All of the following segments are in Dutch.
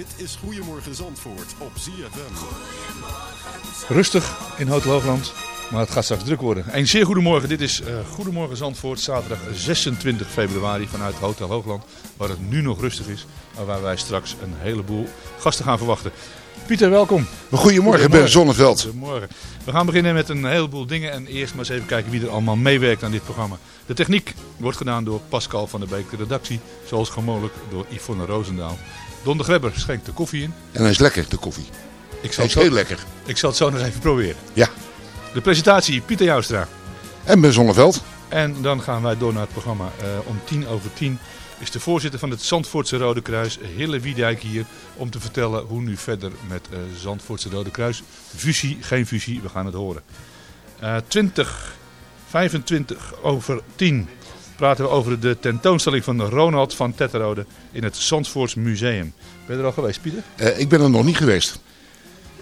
Dit is Goedemorgen Zandvoort op ZFM. Rustig in Hotel Hoogland, maar het gaat straks druk worden. Een zeer goedemorgen. Dit is uh, Goedemorgen Zandvoort, zaterdag 26 februari vanuit Hotel Hoogland. Waar het nu nog rustig is, maar waar wij straks een heleboel gasten gaan verwachten. Pieter, welkom. Goedemorgen, Ben Zonneveld. Goedemorgen. We gaan beginnen met een heleboel dingen en eerst maar eens even kijken wie er allemaal meewerkt aan dit programma. De techniek wordt gedaan door Pascal van der Beek, de redactie, zoals gewoonlijk door Yvonne Roosendaal. Don de Grebber schenkt de koffie in. En hij is lekker, de koffie. Ik zal hij is zo, heel lekker. Ik zal het zo nog even proberen. Ja. De presentatie, Pieter Joustra. En Ben Zonneveld. En dan gaan wij door naar het programma uh, om tien over tien is de voorzitter van het Zandvoortse Rode Kruis, Hille Wiedijk hier, om te vertellen hoe nu verder met uh, Zandvoortse Rode Kruis. Fusie, geen fusie, we gaan het horen. Uh, 20, 25 over 10 praten we over de tentoonstelling van Ronald van Tetterode in het Zandvoorts Museum. Ben je er al geweest, Pieter? Uh, ik ben er nog niet geweest.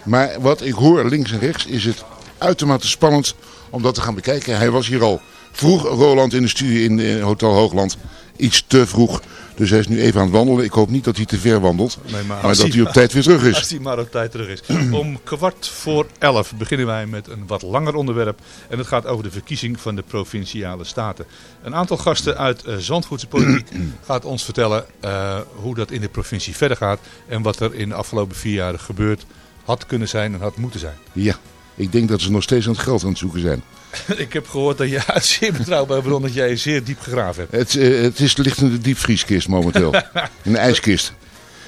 Maar wat ik hoor links en rechts is het uitermate spannend om dat te gaan bekijken. Hij was hier al vroeg, Roland, in de studie in, in Hotel Hoogland iets te vroeg. Dus hij is nu even aan het wandelen. Ik hoop niet dat hij te ver wandelt. Nee, maar, maar dat hij op tijd weer terug is. Als hij maar op tijd terug is. Om kwart voor elf beginnen wij met een wat langer onderwerp. En het gaat over de verkiezing van de Provinciale Staten. Een aantal gasten uit uh, Zandvoortse politiek gaat ons vertellen uh, hoe dat in de provincie verder gaat. En wat er in de afgelopen vier jaar gebeurd had kunnen zijn en had moeten zijn. Ja, ik denk dat ze nog steeds aan het geld aan het zoeken zijn. Ik heb gehoord dat je uit zeer betrouwbare bron dat jij zeer diep gegraven hebt. Het, uh, het is, ligt in de diepvrieskist momenteel. in de ijskist.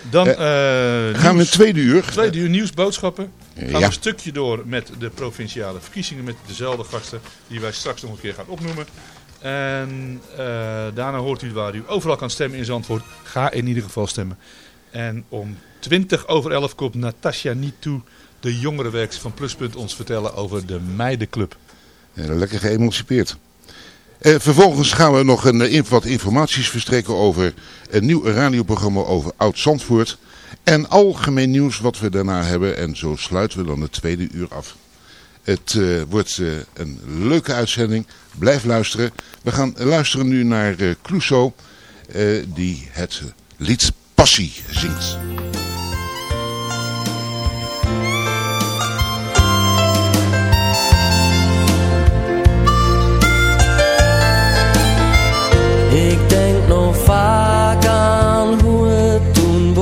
Dan uh, gaan nieuws, we in tweede uur. Tweede uur nieuwsboodschappen. Gaan ja. we een stukje door met de provinciale verkiezingen. Met dezelfde gasten die wij straks nog een keer gaan opnoemen. En uh, daarna hoort u waar u overal kan stemmen in Zandvoort. Ga in ieder geval stemmen. En om 20 over 11 komt Natasja Nitu, de jongerenwerkster van Pluspunt, ons vertellen over de Meidenclub. Lekker geëmancipeerd. Eh, vervolgens gaan we nog een, uh, wat informaties verstrekken over een nieuw radioprogramma over Oud-Zandvoort. En algemeen nieuws wat we daarna hebben. En zo sluiten we dan de tweede uur af. Het uh, wordt een leuke uitzending. Blijf luisteren. We gaan luisteren nu naar Clouseau. die het lied Passie zingt.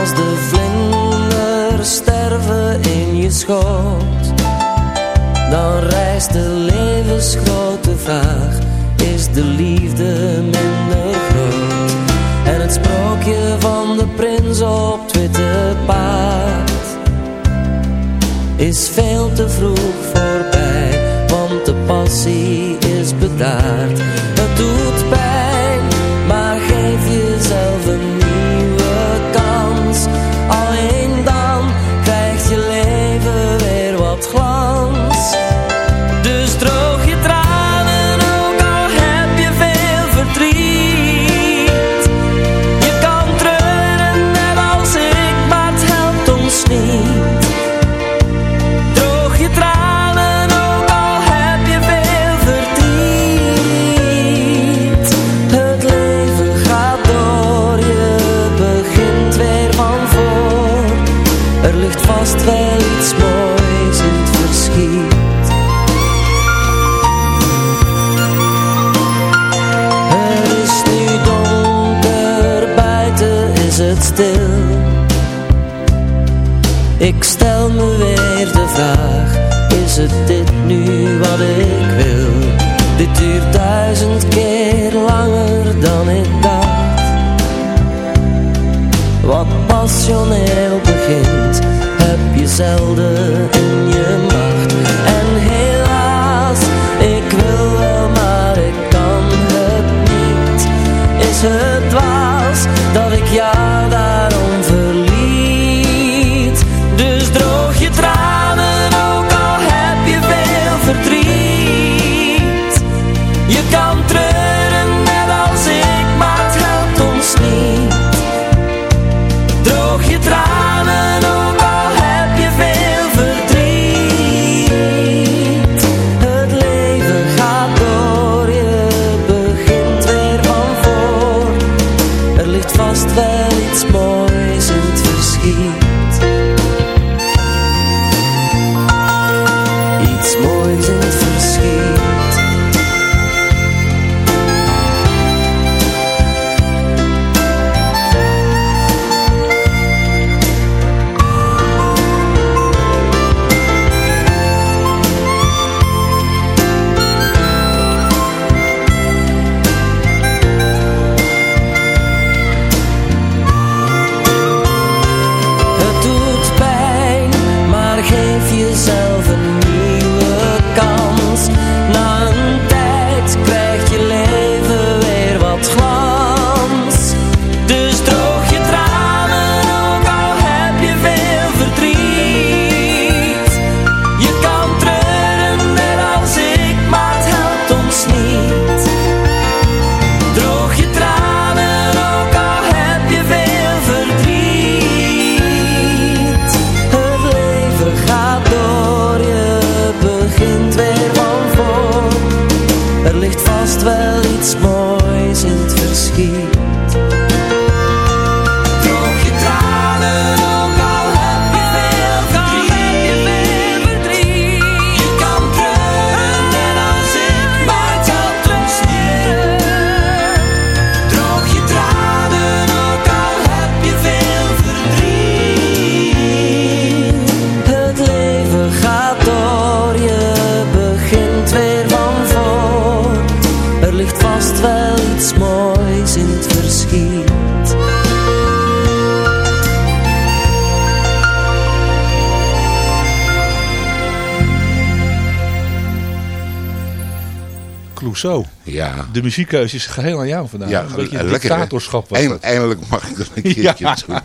als de vlinders sterven in je schoot, dan rijst de levensgrote vraag, is de liefde minder groot? En het sprookje van de prins op het witte paard is veel te vroeg dan ik dacht. Wat passioneel begint, heb je zelden Clouseau. Ja. De muziekkeuze is geheel aan jou vandaag. Ja, een beetje lekker, hè? dictatorschap was Eind- dat. Eindelijk mag ik dat een keertje Ja. doen.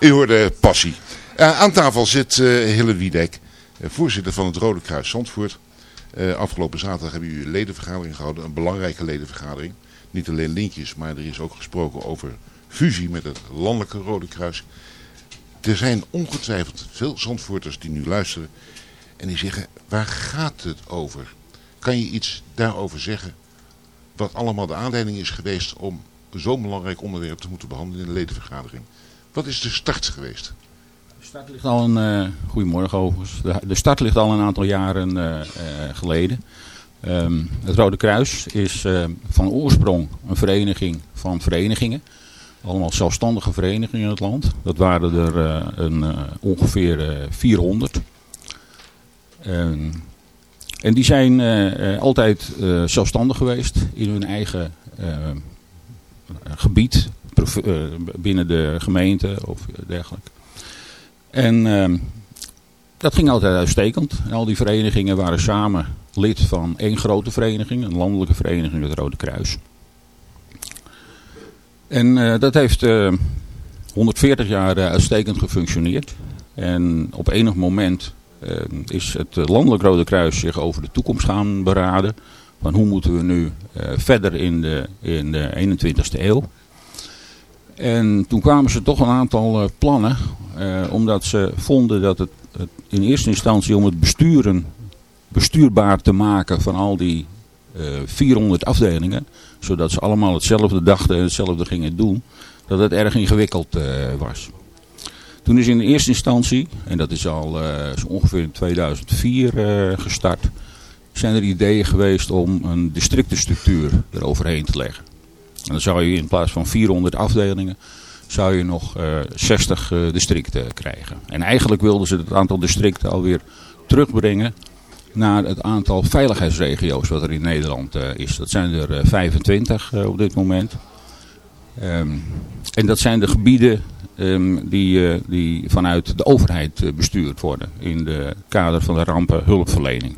U hoorde Passie. Eh, aan tafel zit eh Hille Wiedek, eh, voorzitter van het Rode Kruis Zandvoort. Afgelopen zaterdag hebben jullie een ledenvergadering gehouden, een belangrijke ledenvergadering. Niet alleen lintjes, maar er is ook gesproken over fusie met het Landelijke Rode Kruis. Er zijn ongetwijfeld veel Zandvoorters die nu luisteren en die zeggen, waar gaat het over? Kan je iets daarover zeggen wat allemaal de aanleiding is geweest om zo'n belangrijk onderwerp te moeten behandelen in de ledenvergadering? Wat is de start geweest? De start ligt al een, eh goedemorgen overigens. De, start ligt al een aantal jaren eh, eh, geleden. Ehm, het Rode Kruis is van oorsprong een vereniging van verenigingen. Allemaal zelfstandige verenigingen in het land. Dat waren er een, ongeveer eh, 400. Ehm, en die zijn eh, eh, altijd eh, zelfstandig geweest in hun eigen gebied. binnen de gemeente of dergelijke. En ehm, dat ging altijd uitstekend. En al die verenigingen waren samen lid van één grote vereniging, een landelijke vereniging, het Rode Kruis. En dat heeft eh, 140 jaar uitstekend gefunctioneerd. En op enig moment is het Landelijk Rode Kruis zich over de toekomst gaan beraden. Van hoe moeten we nu eh, verder in de, in de 21ste eeuw. En toen kwamen ze toch een aantal eh, plannen. eh, omdat ze vonden dat het, in eerste instantie om het besturen bestuurbaar te maken van al die eh 400 afdelingen. Zodat ze allemaal hetzelfde dachten en hetzelfde gingen doen. Dat het erg ingewikkeld eh, was. Toen is in eerste instantie, en dat is al eh, zo ongeveer in 2004 eh, gestart. Zijn er ideeën geweest om een districtenstructuur eroverheen te leggen. En dan zou je in plaats van 400 afdelingen zou je nog 60 districten krijgen. En eigenlijk wilden ze het aantal districten alweer terugbrengen naar het aantal veiligheidsregio's wat er in Nederland is. Dat zijn er 25 op dit moment. Ehm, en dat zijn de gebieden um, die, die vanuit de overheid bestuurd worden in de kader van de rampenhulpverlening.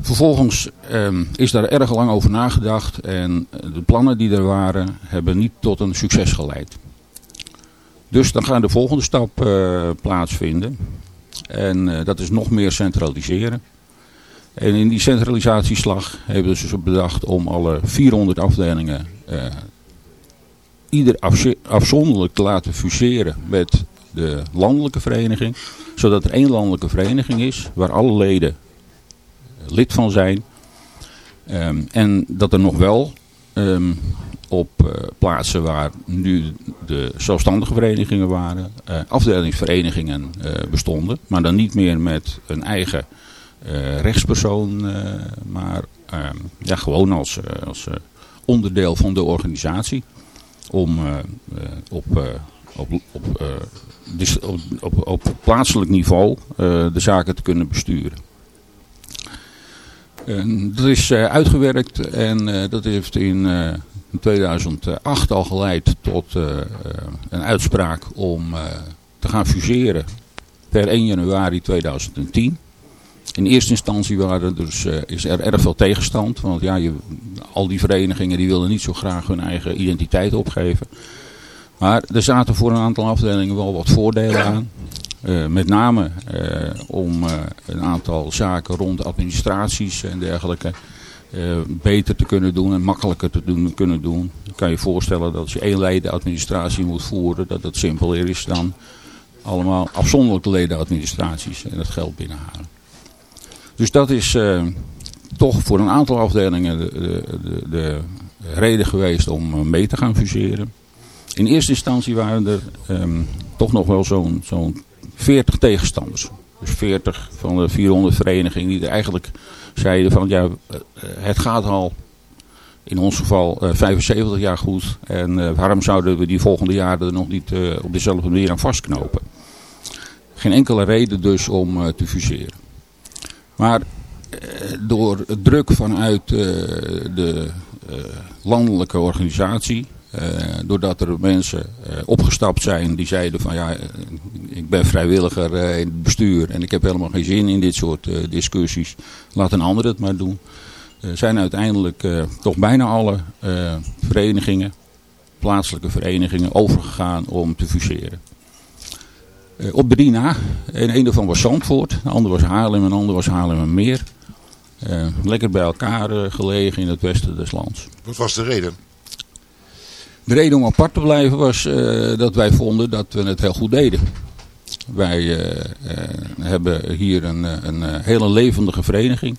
Vervolgens um, is daar erg lang over nagedacht en de plannen die er waren hebben niet tot een succes geleid. Dus dan gaat de volgende stap plaatsvinden en dat is nog meer centraliseren. En in die centralisatieslag hebben ze bedacht om alle 400 afdelingen ieder afzonderlijk te laten fuseren met de landelijke vereniging. Zodat er één landelijke vereniging is waar alle leden lid van zijn. Um, en dat er nog wel um, op uh, plaatsen waar nu de zelfstandige verenigingen waren, uh, afdelingsverenigingen bestonden. Maar dan niet meer met een eigen rechtspersoon, maar ehm, ja, gewoon als, als onderdeel van de organisatie. Om op, op, op, dus op, op, op plaatselijk niveau de zaken te kunnen besturen. dat is uitgewerkt en dat heeft in 2008 al geleid tot een uitspraak om te gaan fuseren per 1 januari 2010. In eerste instantie waren dus, uh, is er erg veel tegenstand. Want ja, je, al die verenigingen die wilden niet zo graag hun eigen identiteit opgeven. Maar er zaten voor een aantal afdelingen wel wat voordelen aan. Uh, met name uh, om een aantal zaken rond administraties en dergelijke beter te kunnen doen en makkelijker te doen, kunnen doen. Dan kan je voorstellen dat als je één ledenadministratie moet voeren, dat het simpeler is dan allemaal afzonderlijke ledenadministraties en het geld binnenhalen. Dus dat is uh, toch voor een aantal afdelingen de, de, de, reden geweest om eh, mee te gaan fuseren. In eerste instantie waren er um, toch nog wel zo'n zo'n 40 tegenstanders. Dus 40 van de 400 verenigingen die er eigenlijk zeiden van ja, eh, het gaat al in ons geval uh, 75 jaar goed. En waarom zouden we die volgende jaren er nog niet op dezelfde manier aan vastknopen? Geen enkele reden dus om te fuseren. Maar eh, door druk vanuit eh, de eh, landelijke organisatie, doordat er mensen opgestapt zijn die zeiden van ja, ik ben vrijwilliger in het bestuur en ik heb helemaal geen zin in dit soort discussies, laat een ander het maar doen. zijn uiteindelijk toch bijna alle verenigingen, plaatselijke verenigingen, overgegaan om te fuseren. Uh, op drie na. En een daarvan was Zandvoort, de ander was Haarlem en de ander was Haarlem en Meer. Uh, lekker bij elkaar uh, gelegen in het westen des lands. Wat was de reden? De reden om apart te blijven was dat wij vonden dat we het heel goed deden. Wij hebben hier een, een hele levendige vereniging.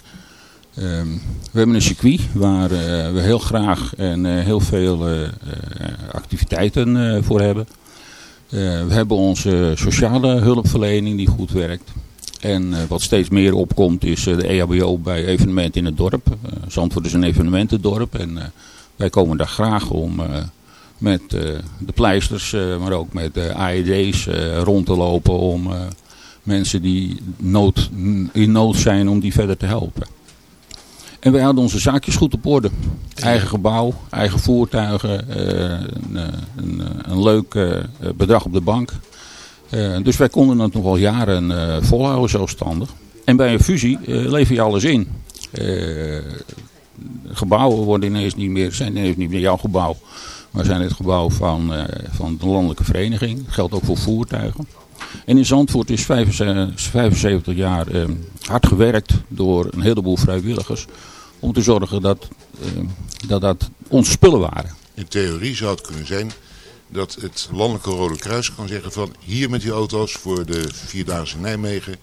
Ehm, we hebben een circuit waar we heel graag en heel veel activiteiten voor hebben. Uh, we hebben onze sociale hulpverlening die goed werkt. En uh, wat steeds meer opkomt is uh, de EHBO bij evenementen in het dorp. Zandvoort is een evenementendorp en wij komen daar graag om met de pleisters, maar ook met AED's rond te lopen om mensen die nood, in nood zijn om die verder te helpen. En wij hadden onze zaakjes goed op orde. Eigen gebouw, eigen voertuigen, uh, een, eh, een, een, leuk bedrag op de bank. dus wij konden het nog wel jaren volhouden zelfstandig. En bij een fusie lever je alles in. gebouwen worden ineens niet meer, zijn ineens niet meer jouw gebouw. Maar zijn het gebouw van, van de landelijke vereniging. Dat geldt ook voor voertuigen. En in Zandvoort is 75 jaar eh, hard gewerkt door een heleboel vrijwilligers. Om te zorgen dat, eh, dat dat onze spullen waren. In theorie zou het kunnen zijn dat het Landelijke Rode Kruis kan zeggen van hier met die auto's voor de Vierdaagse Nijmegen.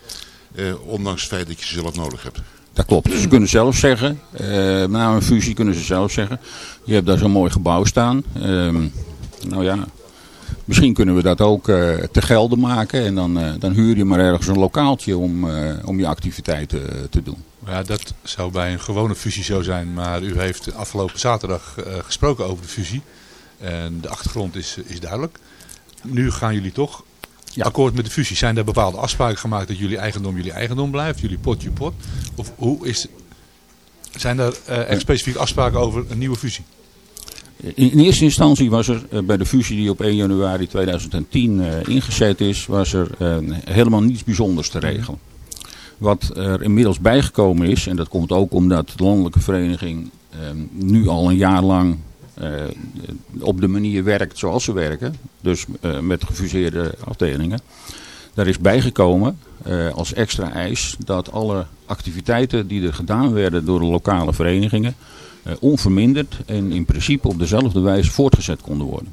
Eh, ondanks het feit dat je ze zelf nodig hebt. Dat klopt. Ze kunnen zelf zeggen, uh, na een fusie kunnen ze zelf zeggen, je hebt daar zo'n mooi gebouw staan. Uh, nou ja, Misschien kunnen we dat ook uh, te gelden maken. En dan, uh, dan huur je maar ergens een lokaaltje om, uh, om je activiteiten te doen. Ja, dat zou bij een gewone fusie zo zijn. Maar u heeft afgelopen zaterdag gesproken over de fusie. En de achtergrond is, is duidelijk. Nu gaan jullie toch akkoord met de fusie. Zijn er bepaalde afspraken gemaakt dat jullie eigendom jullie eigendom blijft? Jullie pot je pot? Of hoe is... Zijn er uh, echt specifieke afspraken over een nieuwe fusie? In eerste instantie was er eh, bij de fusie die op 1 januari 2010 uh, ingezet is, was er uh, helemaal niets bijzonders te regelen. Wat er inmiddels bijgekomen is, en dat komt ook omdat de landelijke vereniging nu al een jaar lang op de manier werkt zoals ze werken, dus met gefuseerde afdelingen. Daar is bijgekomen als extra eis dat alle activiteiten die er gedaan werden door de lokale verenigingen onverminderd en in principe op dezelfde wijze voortgezet konden worden.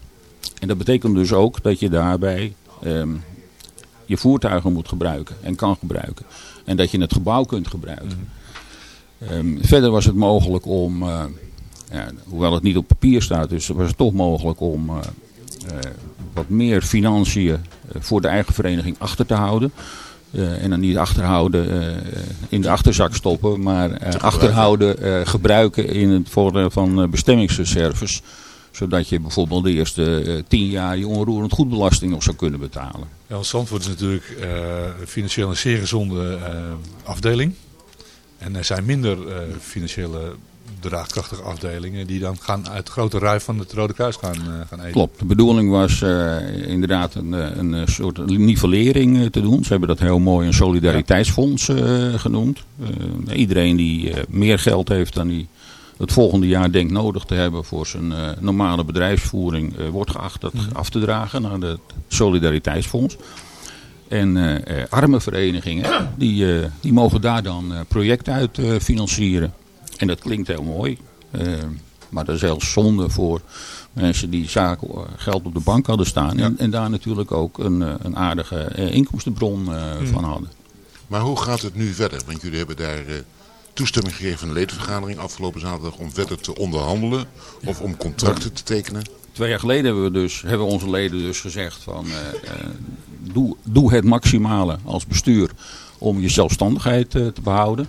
En dat betekent dus ook dat je daarbij um, je voertuigen moet gebruiken en kan gebruiken. En dat je het gebouw kunt gebruiken. Um, verder was het mogelijk om, uh, ja, hoewel het niet op papier staat, dus was het toch mogelijk om uh, wat meer financiën voor de eigen vereniging achter te houden. Uh, en dan niet achterhouden, uh, in de achterzak stoppen, maar achterhouden, gebruiken in het voordeel van bestemmingsreserves. Zodat je bijvoorbeeld de eerste tien jaar je onroerend goedbelasting nog zou kunnen betalen. Ja, want Zandvoort is natuurlijk financieel een zeer gezonde afdeling. En er zijn minder financiële draagkrachtige afdelingen die dan gaan uit grote rui van het Rode Kruis gaan, uh, gaan eten. Klopt, de bedoeling was uh, inderdaad een, een soort nivellering te doen. Ze hebben dat heel mooi een solidariteitsfonds genoemd. iedereen die meer geld heeft dan die het volgende jaar denkt nodig te hebben voor zijn normale bedrijfsvoering, wordt geacht dat mm. af te dragen naar het solidariteitsfonds. En arme verenigingen, die, die mogen daar dan projecten uit financieren. En dat klinkt heel mooi. Uh, maar dat is heel zonde voor mensen die zaken, eh, geld op de bank hadden staan. En, en, daar natuurlijk ook een, eh, een aardige inkomstenbron uh, van hadden. Maar hoe gaat het nu verder? Want jullie hebben daar toestemming gegeven van de ledenvergadering afgelopen zaterdag om verder te onderhandelen of om contracten te tekenen. Twee jaar geleden hebben we, dus, hebben onze leden dus gezegd van doe, doe het maximale als bestuur om je zelfstandigheid te behouden.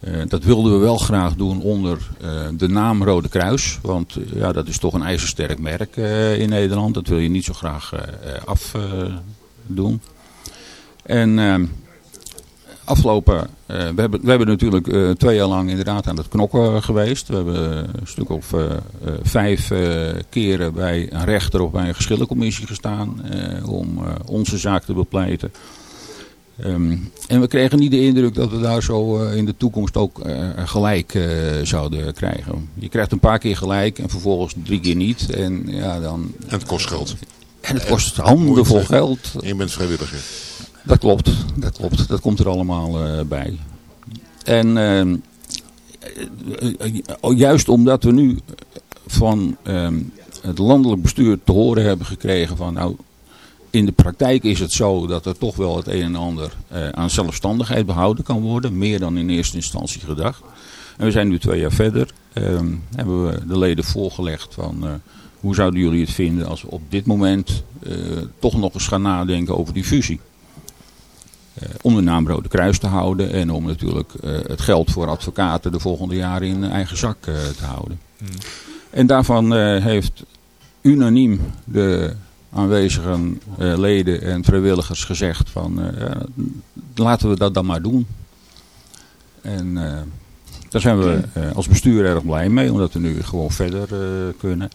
Uh, dat wilden we wel graag doen onder uh, de naam Rode Kruis. Want uh, ja, dat is toch een ijzersterk merk in Nederland. Dat wil je niet zo graag afdoen. en afgelopen... we, hebben, we hebben natuurlijk twee jaar lang inderdaad aan het knokken geweest. We hebben een stuk of vijf keren bij een rechter of bij een geschillencommissie gestaan. om onze zaak te bepleiten. Um, en we kregen niet de indruk dat we daar zo uh, in de toekomst ook uh, gelijk uh, zouden krijgen. Je krijgt een paar keer gelijk en vervolgens drie keer niet. En, ja, dan, en het kost geld. En het kost handenvol geld. En je bent vrijwilliger. Dat klopt, dat klopt. Dat komt er allemaal bij. En ehm, juist omdat we nu van ehm, het landelijk bestuur te horen hebben gekregen van... nou in de praktijk is het zo dat er toch wel het een en ander uh, aan zelfstandigheid behouden kan worden. Meer dan in eerste instantie gedacht. En we zijn nu twee jaar verder. Uh, hebben we de leden voorgelegd van uh, hoe zouden jullie het vinden als we op dit moment eh, toch nog eens gaan nadenken over die fusie. om de naam Rode Kruis te houden en om natuurlijk het geld voor advocaten de volgende jaren in eigen zak te houden. Hmm. En daarvan heeft unaniem de aanwezigen, uh, leden en vrijwilligers gezegd van uh, laten we dat dan maar doen. En uh, daar zijn we als bestuur erg blij mee, omdat we nu gewoon verder kunnen.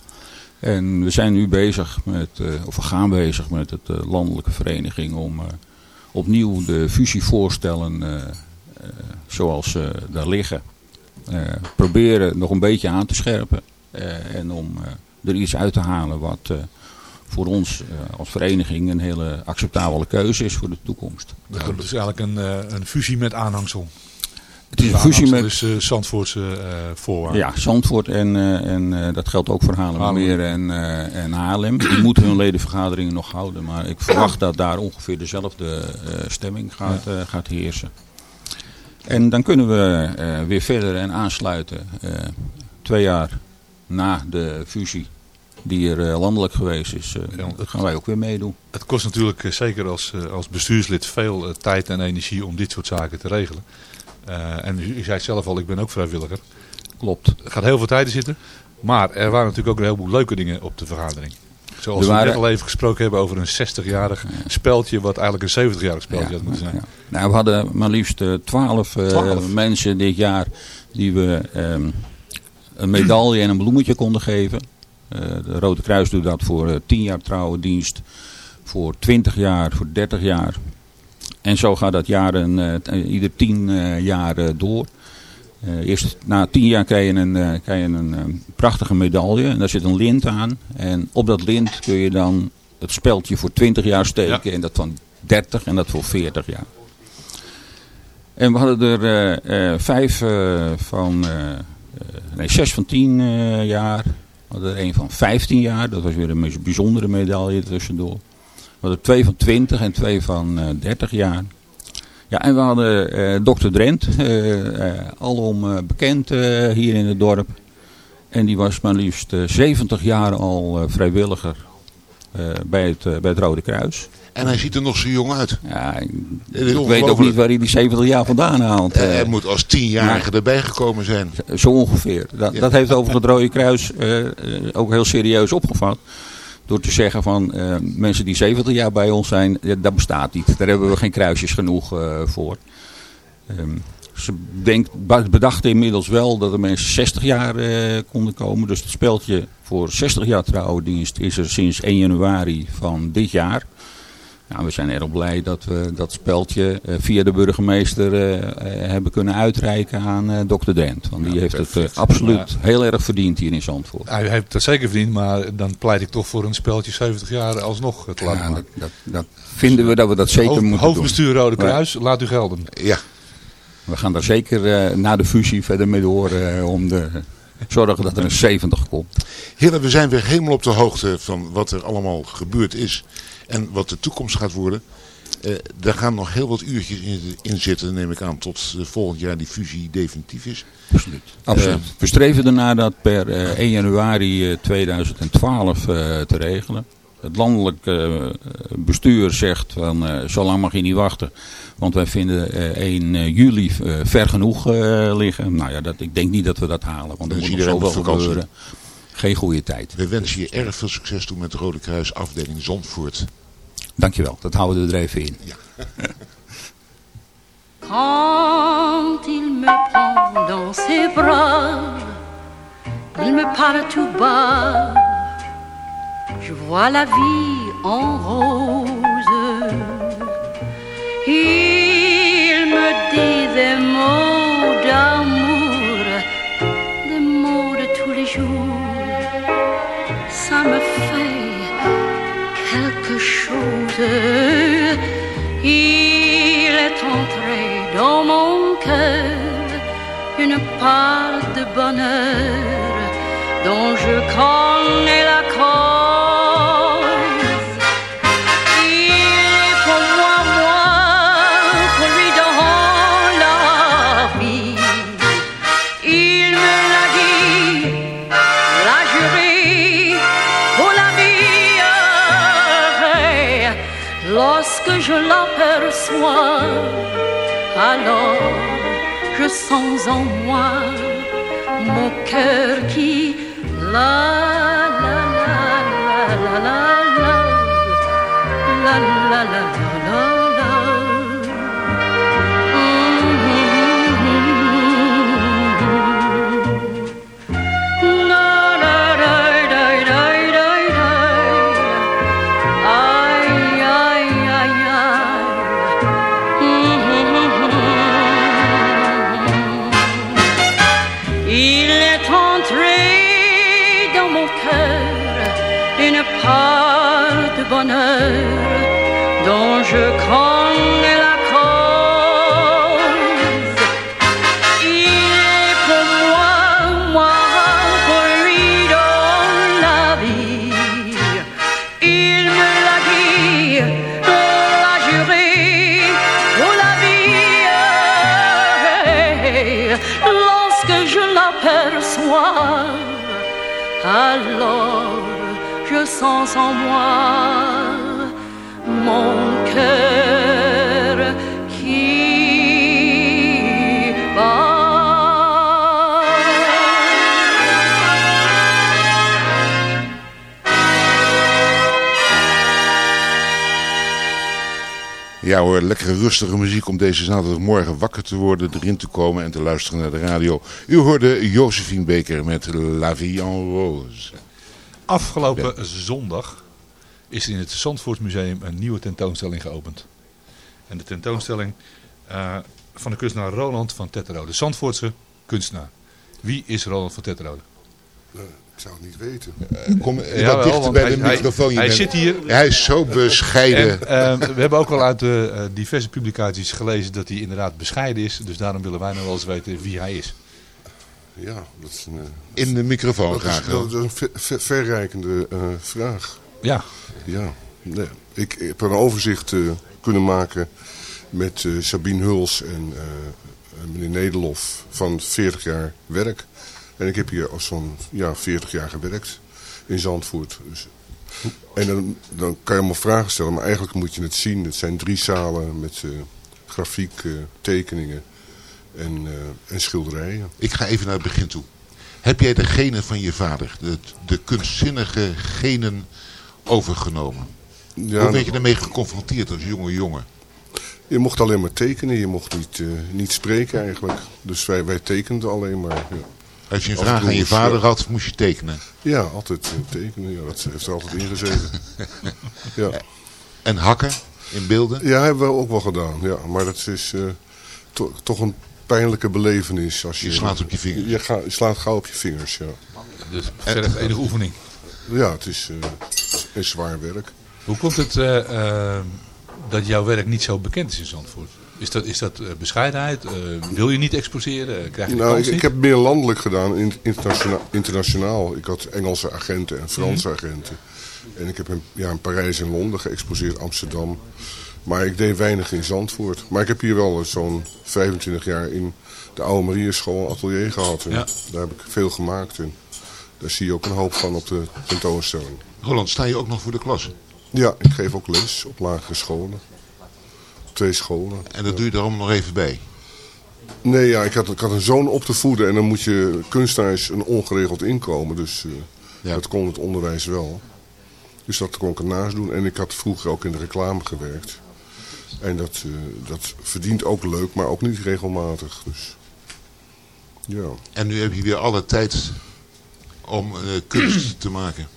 En we zijn nu bezig met, of we gaan bezig met het landelijke vereniging om opnieuw de fusievoorstellen zoals ze daar liggen, proberen nog een beetje aan te scherpen. en om er iets uit te halen wat voor ons uh, als vereniging een hele acceptabele keuze is voor de toekomst. Dat is eigenlijk een, uh, een fusie met aanhangsel. Het is een fusie met... Dus uh, Zandvoortse uh, voorwaarden. Ja, Zandvoort en, en dat geldt ook voor Haarlemmermeer en, en Haarlem. Die moeten hun ledenvergaderingen nog houden. Maar ik verwacht dat daar ongeveer dezelfde stemming gaat, ja. gaat heersen. En dan kunnen we weer verder en aansluiten. twee jaar na de fusie die er eh, landelijk geweest is, ja, dat gaan wij ook weer meedoen. Het kost natuurlijk eh, zeker als, als bestuurslid veel tijd en energie om dit soort zaken te regelen. en u, u, zei het zelf al, ik ben ook vrijwilliger. Klopt. Er gaat heel veel tijd in zitten. Maar er waren natuurlijk ook een heleboel leuke dingen op de vergadering. Zoals waren- we net al even gesproken hebben over een 60-jarig speldje, wat eigenlijk een 70-jarig speldje had moeten zijn. ja. Nou, we hadden maar liefst eh, twaalf eh, 12. mensen dit jaar die we ehm, een medaille en een bloemetje konden geven. Eh, de Rode Kruis doet dat voor eh, 10 jaar trouwendienst, voor 20 jaar, voor 30 jaar. En zo gaat dat jaren, eh, eh, ieder 10 eh, jaar eh, door. Eh, eerst na 10 jaar krijg je een, eh, krijg je een eh, prachtige medaille en daar zit een lint aan. En op dat lint kun je dan het speldje voor 20 jaar steken en dat van 30 en dat voor 40 jaar. En we hadden er eh, eh, vijf eh, van, eh, eh, nee, zes van 10 eh, jaar. We hadden er een van 15 jaar, dat was weer een bijzondere medaille tussendoor. We hadden twee van 20 en twee van eh 30 jaar. Ja, en we hadden eh Dr. Drent, eh, alom bekend hier in het dorp. En die was maar liefst eh, 70 jaar al vrijwilliger bij, het, eh, bij het Rode Kruis. En hij ziet er nog zo jong uit. Ja, ik, weet ook niet waar hij die 70 jaar vandaan haalt. Eh, eh. hij moet als tienjarige erbij gekomen zijn. Zo ongeveer. Dat, Ja. dat heeft overigens het Rode Kruis eh, eh, ook heel serieus opgevat. Door te zeggen van eh, mensen die 70 jaar bij ons zijn, ja, dat bestaat niet. Daar hebben we geen kruisjes genoeg eh, voor. Ehm, ze denkt, bedachten inmiddels wel dat er mensen 60 jaar eh, konden komen. Dus het speldje voor 60 jaar trouwendienst is er sinds 1 januari van dit jaar. Nou, we zijn erg blij dat we dat speldje eh, via de burgemeester eh, hebben kunnen uitreiken aan eh dokter Dent. Want die heeft het absoluut heel erg verdiend hier in Zandvoort. Hij heeft dat zeker verdiend, maar dan pleit ik toch voor een speldje 70 jaar alsnog te laten Ja, maken. dat, dat, dat vinden we dat we dat zeker Hoofd- moeten hoofdbestuur Rode Kruis, laat u gelden. Ja, doen. We gaan daar zeker eh, na de fusie verder mee door eh, om de, zorgen dat er een 70 komt. heren, we zijn weer helemaal op de hoogte van wat er allemaal gebeurd is. En wat de toekomst gaat worden. Eh daar gaan nog heel wat uurtjes in, in zitten, neem ik aan, tot eh, volgend jaar die fusie definitief is. Absoluut. Absoluut. we streven ernaar dat per eh, 1 januari eh, 2012 eh, te regelen. Het landelijk eh, bestuur zegt van eh, zo lang mag je niet wachten. Want wij vinden eh, 1 eh, juli eh, ver genoeg eh, liggen. Nou ja, dat, ik denk niet dat we dat halen. Want er Dan moet nog zoveel gebeuren. Geen goede tijd. We wensen je erg veel succes toe met de Rode Kruis afdeling Zandvoort. Dankjewel. Dat houden we er even in. Quand il me prend dans ses bras, il me parle tout bas. Je vois la vie en rose. Il me dit des mots d'amour, des mots de tous les jours. Ça me fait quelque chose. Il est entré dans mon cœur une part de bonheur dont je connais la cause. Alors je sens en moi mon cœur qui la je connais la cause. Il est pour moi, moi, pour lui dans la vie. Il me l'a dit, l'a juré pour la vie. Lorsque je l'aperçois, alors je sens en moi mon Ja hoor, lekkere rustige muziek om deze zaterdagmorgen wakker te worden, erin te komen en te luisteren naar de radio. U hoorde Josephine Beker met La Vie en Rose. Afgelopen zondag is er in het Zandvoortsmuseum een nieuwe tentoonstelling geopend. En de tentoonstelling eh, van de kunstenaar Roland van Tetterode. Zandvoortse kunstenaar. Wie is Roland van Tetterode? Ik zou het niet weten. Uh, kom uh, Ja, wel, dichter bij hij- de microfoon. Hij bent- zit hier. Hij is zo bescheiden. En, eh, we hebben ook al uit de eh, diverse publicaties gelezen dat hij inderdaad bescheiden is. Dus daarom willen wij nog wel eens weten wie hij is. Ja, dat is een, eh, In de microfoon dat is, graag. dat is een ver- ver- verrijkende eh, vraag. Ja, Ja, ik, heb een overzicht eh, kunnen maken met eh, Sabine Huls en eh, meneer Nederlof van 40 jaar werk. En ik heb hier al zo'n ja, 40 jaar gewerkt in Zandvoort. Dus, en dan, dan kan je allemaal vragen stellen, maar eigenlijk moet je het zien. Het zijn drie zalen met grafiek, tekeningen en, en schilderijen. Ik ga even naar het begin toe. Heb jij de genen van je vader, de, de kunstzinnige genen, overgenomen? Ja, Hoe ben je daarmee geconfronteerd als jonge jongen? Je mocht alleen maar tekenen, je mocht niet, eh, niet spreken eigenlijk. Dus wij, wij tekenden alleen maar. Ja, Als je een vraag aan je vader had, moest je tekenen. ja altijd eh, tekenen, ja, dat heeft er altijd in gezeten. ja. En hakken in beelden. ja, hebben we ook wel gedaan. Ja, maar dat is eh, to- toch een pijnlijke belevenis. Als je, Je slaat op je vingers. Je, slaat gauw op je vingers, ja. dus verder enige oefening. Ja, het is, eh, is zwaar werk. Hoe komt het eh, eh, dat jouw werk niet zo bekend is in Zandvoort? Is dat, is dat eh, bescheidenheid? Wil je niet exposeren? Krijg je Nou, ik, heb meer landelijk gedaan, in- internationa internationaal. Ik had Engelse agenten en Franse Mhm. agenten. En ik heb in, ja, in Parijs en Londen geëxposeerd, Amsterdam. Maar ik deed weinig in Zandvoort. Maar ik heb hier wel zo'n 25 jaar in de Oude Marieschool een atelier gehad. En Ja. Daar heb ik veel gemaakt. En daar zie je ook een hoop van op de tentoonstelling. Roland, sta je ook nog voor de klas? Ja, ik geef ook les op lagere scholen. Twee scholen. En dat doe je allemaal nog even bij. Nee, ja, ik had, ik had een zoon op te voeden en dan moet je kunstenaars een ongeregeld inkomen. Dus eh, Ja. dat kon het onderwijs wel. Dus dat kon ik ernaast doen. En ik had vroeger ook in de reclame gewerkt. En dat, eh, dat verdient ook leuk, maar ook niet regelmatig. Dus ja. En nu heb je weer alle tijd om eh, kunst te maken.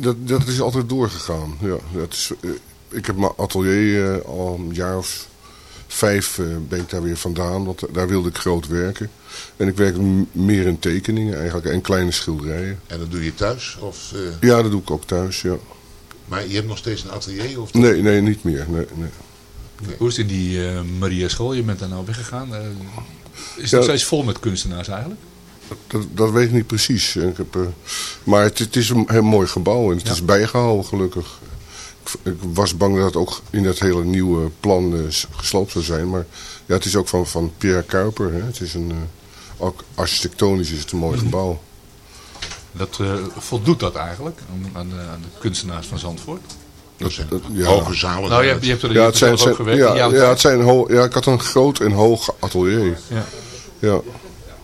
Dat, dat is altijd doorgegaan. Ja, dat is, eh, ik heb mijn atelier eh, al een jaar of vijf eh, ben ik daar weer vandaan. Want daar wilde ik groot werken. En ik werk meer in tekeningen eigenlijk en kleine schilderijen. En dat doe je thuis? Of, eh, Ja, dat doe ik ook thuis, ja. maar je hebt nog steeds een atelier? Of Nee, nee, niet meer. Nee, nee. Hoe is het in die eh, Maria school? Je bent daar nou weggegaan. Eh, is het Ja. nog steeds vol met kunstenaars eigenlijk? Dat, dat weet ik niet precies. Ik heb, eh, maar het, het is een heel mooi gebouw en het is bijgehouden gelukkig. Ik, ik was bang dat het ook in dat hele nieuwe plan eh, gesloopt zou zijn. Maar ja, het is ook van, van Pierre Kuiper. Hè. Het is een, eh, ook architectonisch is het een mooi gebouw. Dat, eh, voldoet dat eigenlijk aan, aan, de, aan de kunstenaars van Zandvoort? dat ja. hoge zalen? Nou, je hebt, je hebt er je Ja, het zijn, zelf ook zijn- gewerkt. ja, in ja, het zijn ja, ik had een groot en hoog atelier. Ja. Ja.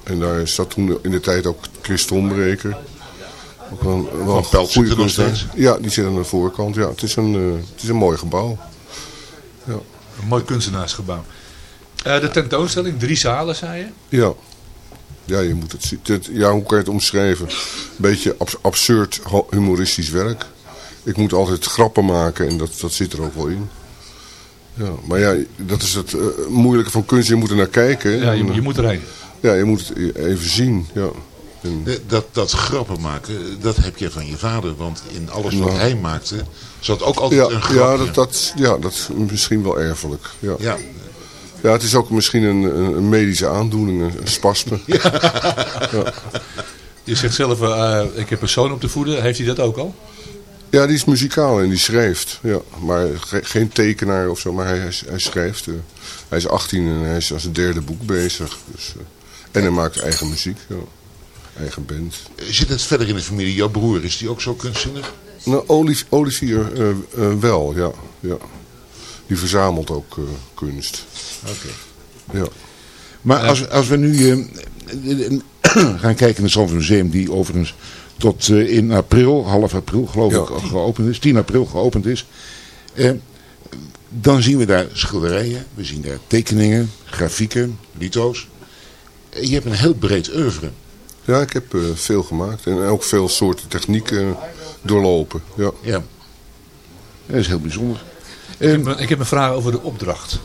En daar zat toen in de tijd ook Chris Tombreker. Ook wel, een- wel Pelt kunstenaar. steeds? Ja, die zit aan de voorkant. Ja, het is een, eh, het is een mooi gebouw. Een mooi kunstenaarsgebouw. Eh, de tentoonstelling, drie zalen, zei je? Ja. Ja, je moet het zien. Ja, hoe kan je het omschrijven? Beetje abs- absurd humoristisch werk. Ik moet altijd grappen maken en dat, dat zit er ook wel in. Ja, maar ja, dat is het eh, moeilijke van kunst. Je moet er naar kijken. Ja, je, je moet erheen. Ja, je moet het even zien. Ja. En- Eh, Dat, dat grappen maken, dat heb je van je vader. Want in alles wat Ja. hij maakte, zat ook altijd ja, een ja, grapje. dat, dat, ja, dat is misschien wel erfelijk. Ja. Ja, Ja, het is ook misschien een, een medische aandoening, een, een spasme. Je zegt zelf, eh, ik heb een zoon op te voeden. Heeft hij dat ook al? Ja, die is muzikaal en die schrijft. Ja, maar ge- geen tekenaar of zo, maar hij, hij, hij schrijft. eh. hij is 18 en hij is als een derde boek bezig. Dus, eh, en hij maakt eigen muziek, ja. eigen band. zit het verder in de familie? Jouw broer, is die ook zo kunstzinnig? Nou, Oliv- Olivier eh, wel, ja, ja. Die verzamelt ook eh, kunst. Oké. Ja. Maar als, als we nu gaan kijken naar het Museum, die overigens tot in april, half april geloof Ja. ik, geopend is, 10 april geopend is. Dan zien we daar schilderijen, we zien daar tekeningen, grafieken, lito's. Je hebt een heel breed oeuvre. Ja, ik heb eh, veel gemaakt. En ook veel soorten technieken doorlopen. Ja. Ja. Dat is heel bijzonder. Ik heb, een- ik heb een vraag over de opdracht.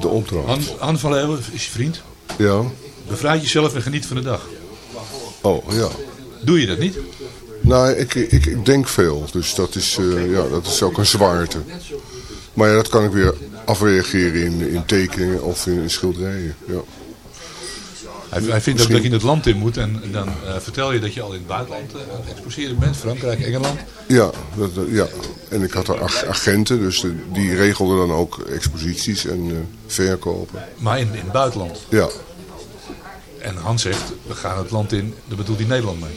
De opdracht. Han, Han van Leeuwen is je vriend. Ja. Bevrijd jezelf en geniet van de dag. Oh, ja. Doe je dat niet? Nou, ik, ik, ik denk veel. Dus dat is, eh, ja, dat is ook een zwaarte. Maar ja, dat kan ik weer afreageren in, in tekeningen of in, in schilderijen. Ja. Hij, hij vindt ook dat je in het land in moet. En dan eh, vertel je dat je al in het buitenland aan het exposeren bent. Frankrijk, Engeland. Ja, dat, ja, en ik had er ag- agenten, dus de- die regelden dan ook exposities en eh, verkopen. Maar in, in het buitenland. Ja. En Hans zegt, we gaan het land in. Daar bedoelt hij Nederland mee.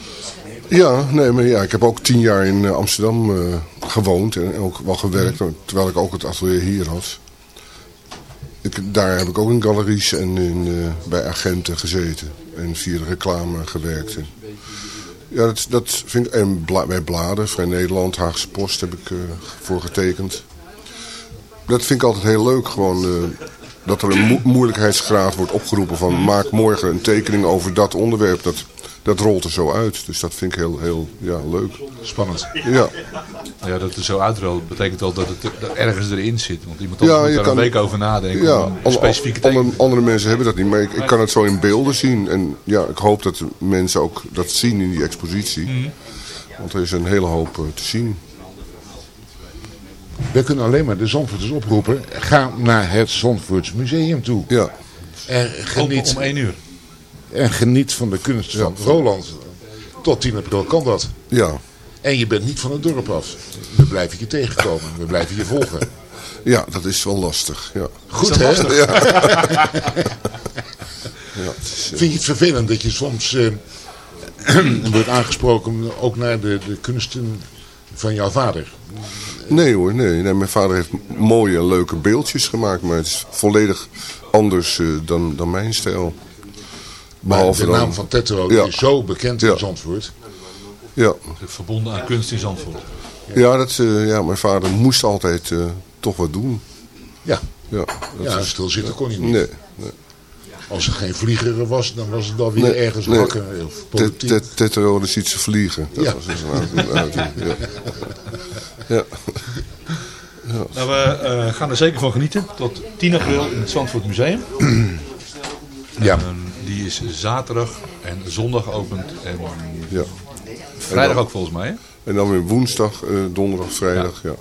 Ja, nee, maar ja, ik heb ook tien jaar in eh, Amsterdam eh, gewoond en ook wel gewerkt, terwijl ik ook het atelier hier had. Ik, daar heb ik ook in galeries en in, eh, bij agenten gezeten en via de reclame gewerkt. En, ja, dat, dat vind ik, en bla, bij bladen, Vrij Nederland, Haagse Post heb ik voor getekend. Dat vind ik altijd heel leuk, gewoon dat er een mo- moeilijkheidsgraad wordt opgeroepen van maak morgen een tekening over dat onderwerp. Dat, dat rolt er zo uit, dus dat vind ik heel, heel ja, leuk. Spannend. Ja. Ja, dat het zo uitrolt betekent al dat het er- ergens erin zit. Want iemand Ja, moet daar kan- een week over nadenken. Ja, om een alle- specifieke andere mensen hebben dat niet, maar ik, ik kan het zo in beelden zien. En ja, ik hoop dat de mensen ook dat zien in die expositie. Mhm. Want er is een hele hoop eh, te zien. We kunnen alleen maar de Zandvoorters oproepen. Ga naar het Zandvoorts Museum toe. Ja. En geniet, om één uur. En geniet van de kunst van Roland. Tot 10 april kan dat. Ja. En je bent niet van het dorp af. We blijven je tegenkomen. We blijven je volgen. ja, dat is wel lastig. Ja. Goed hè? Vind je het vervelend dat je soms eh, wordt aangesproken ook naar de, de kunsten van jouw vader? Nee hoor, nee. nee. Mijn vader heeft mooie, leuke beeldjes gemaakt. Maar het is volledig anders eh, dan, dan mijn stijl. Maar Behalve de dan- naam van Tetro Ja. is zo bekend in Ja. Zandvoort. Ja. Verbonden aan kunst in Zandvoort. Ja, dat, eh, ja, mijn vader moest altijd eh, toch wat doen. Ja. Ja, dat Ja, is- stilzitten kon hij niet. Nee, nee. Als het geen vlieger was, dan was het dan weer Nee, ergens nee. hakken. Of Tet- politiek. tet- Tetrode ziet ze vliegen. Dat Ja. was dus een uit- een uiting, ja. Ja. Nou, we eh, gaan er zeker van genieten. Tot 10 april in het Zandvoort Museum. Ja. Die is zaterdag en zondag geopend. En Ja. vrijdag En dan- ook volgens mij. Hè? En dan weer woensdag, eh, donderdag, vrijdag. Ja.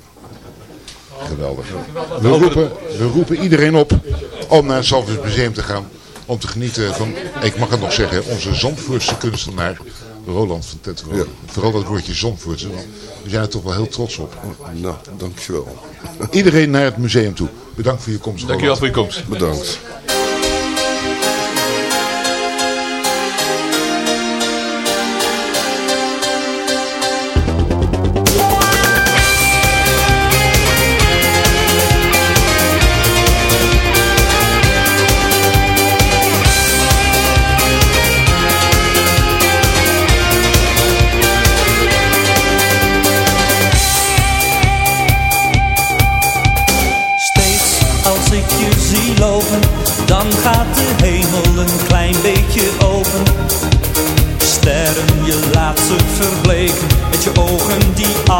Geweldig. We roepen, we roepen iedereen op om naar het Zandvoort Museum te gaan. Om te genieten van, ik mag het nog zeggen, onze Zandvoortse kunstenaar Roland van Tetro. Ja. Vooral dat woordje Zandvoortse. We zijn er toch wel heel trots op. Nou, dankjewel. Iedereen naar het museum toe. Bedankt voor je komst. Dankjewel Roland. voor je komst. Bedankt. Laat ze verbleken, met je ogen die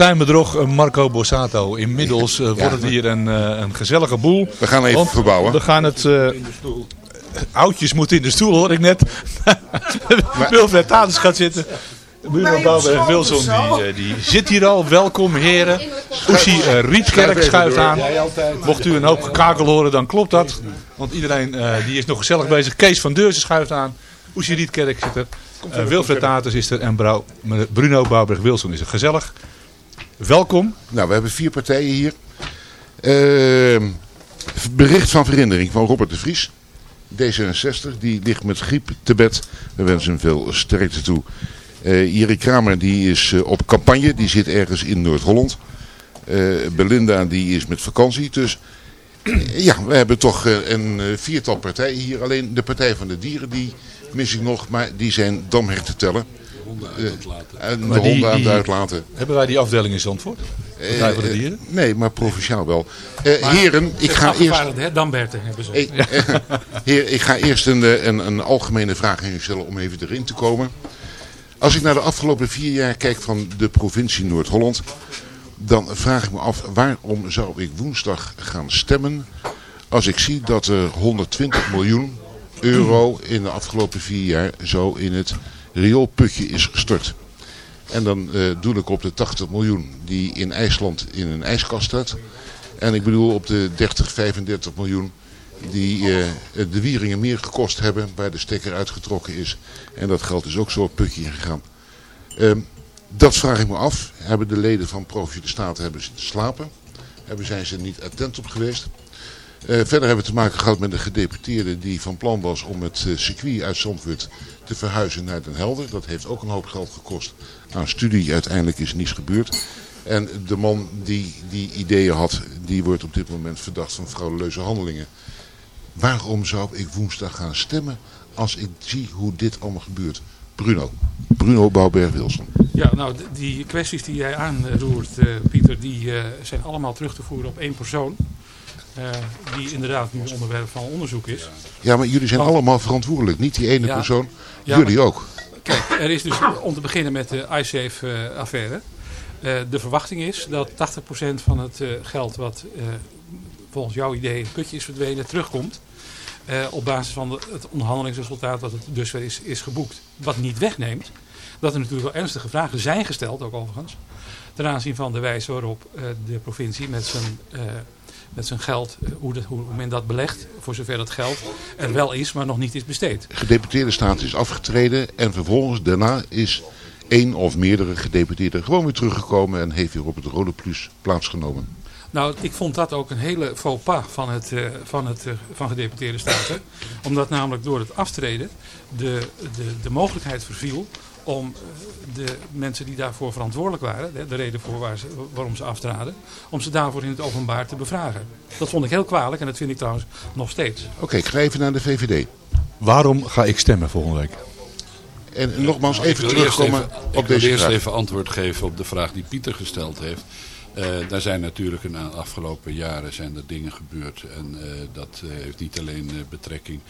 zijn bedrog, eh, Marco Borsato. Inmiddels eh, wordt het hier een, eh, een gezellige boel. We gaan even Want verbouwen. We gaan het... eh, oudjes moeten in de stoel, hoor ik net. Wilfred Tatus gaat zitten. Bruno Bouwberg Wilson, die, die zit hier al. Welkom heren. Oesie Rietkerk schuift aan. Mocht u een hoop gekakel horen, dan klopt dat. Want iedereen die is nog gezellig bezig. Kees van Deurzen schuift aan. Oesie Rietkerk zit er. Wilfred Tatus is er. En Bruno Bouwberg Wilson is er. Gezellig. Welkom. Nou, we hebben vier partijen hier. Ehm, bericht van verhindering van Robert de Vries. D66, die ligt met griep te bed. We wensen hem veel sterkte toe. Erik Kramer die is eh, op campagne. Die zit ergens in Noord-Holland. Eh, Belinda die is met vakantie. Dus ja, we hebben toch een viertal partijen hier. Alleen de Partij van de Dieren die mis ik nog. Maar die zijn damher te tellen. Eh, en de Maar die- honden aan het uitlaten. Hebben wij die afdeling in Zandvoort? De Eh, Dieren? Nee, maar provinciaal wel. Eh, heren, ik ga eerst... Hè, Damberten hebben ze. Ik, heer, ik ga eerst een, eh, een, een algemene vraag aan u stellen om even erin te komen. Als ik naar de afgelopen vier jaar kijk van de provincie Noord-Holland, dan vraag ik me af waarom zou ik woensdag gaan stemmen als ik zie dat er 120 miljoen euro in de afgelopen vier jaar zo in het rioolputje is gestort. En dan eh doe ik op de 80 miljoen die in IJsland in een ijskast staat. En ik bedoel op de 30, 35 miljoen die eh, de Wieringen meer gekost hebben, waar de stekker uitgetrokken is. En dat geld is ook zo het putje ingegaan. Ehm dat vraag ik me af. Hebben de leden van Provincie de Staten hebben zitten slapen? Hebben, zijn ze niet attent op geweest? Eh, verder hebben we te maken gehad met een gedeputeerde die van plan was om het circuit uit Zandvoort te verhuizen naar Den Helder. Dat heeft ook een hoop geld gekost aan studie. Uiteindelijk is niets gebeurd. En de man die die ideeën had, die wordt op dit moment verdacht van frauduleuze handelingen. Waarom zou ik woensdag gaan stemmen als ik zie hoe dit allemaal gebeurt? Bruno. Bruno Bouwberg-Wilson. Ja, nou, die kwesties die jij aanroert, eh, Pieter, die eh, zijn allemaal terug te voeren op één persoon. Eh, die inderdaad nu onderwerp van onderzoek is. Ja, maar jullie zijn Want- allemaal verantwoordelijk. Niet die ene Ja. persoon. Ja, jullie maar- ook. Kijk, er is dus, om te beginnen met de iSafe-affaire. de verwachting is dat 80% van het eh, geld wat eh, volgens jouw idee in het putje is verdwenen, terugkomt. eh, op basis van de- het onderhandelingsresultaat wat het dus is, is geboekt. Wat niet wegneemt dat er natuurlijk wel ernstige vragen zijn gesteld, ook overigens. Ten aanzien van de wijze waarop eh, de provincie met zijn, eh, met zijn geld, eh, hoe, hoe men dat belegt, voor zover dat geld er wel is, maar nog niet is besteed. Gedeputeerde staat is afgetreden en vervolgens daarna is één of meerdere gedeputeerden gewoon weer teruggekomen en heeft weer op het Rode Plus plaatsgenomen. Nou, ik vond dat ook een hele faux pas van, het, eh, van, het, eh, van gedeputeerde staten. Omdat namelijk door het aftreden de, de, de mogelijkheid verviel om de mensen die daarvoor verantwoordelijk waren, de, de reden voor waar ze, waarom ze aftraden, om ze daarvoor in het openbaar te bevragen. Dat vond ik heel kwalijk en dat vind ik trouwens nog steeds. Oké, ik ga even naar de VVD. Waarom ga ik stemmen volgende week? En nogmaals Nou, even terugkomen even- op Ik wil eerst vraag. even antwoord geven op de vraag die Pieter gesteld heeft. Eh, daar zijn natuurlijk in de afgelopen jaren zijn er dingen gebeurd. En eh, dat eh, heeft niet alleen eh, betrekking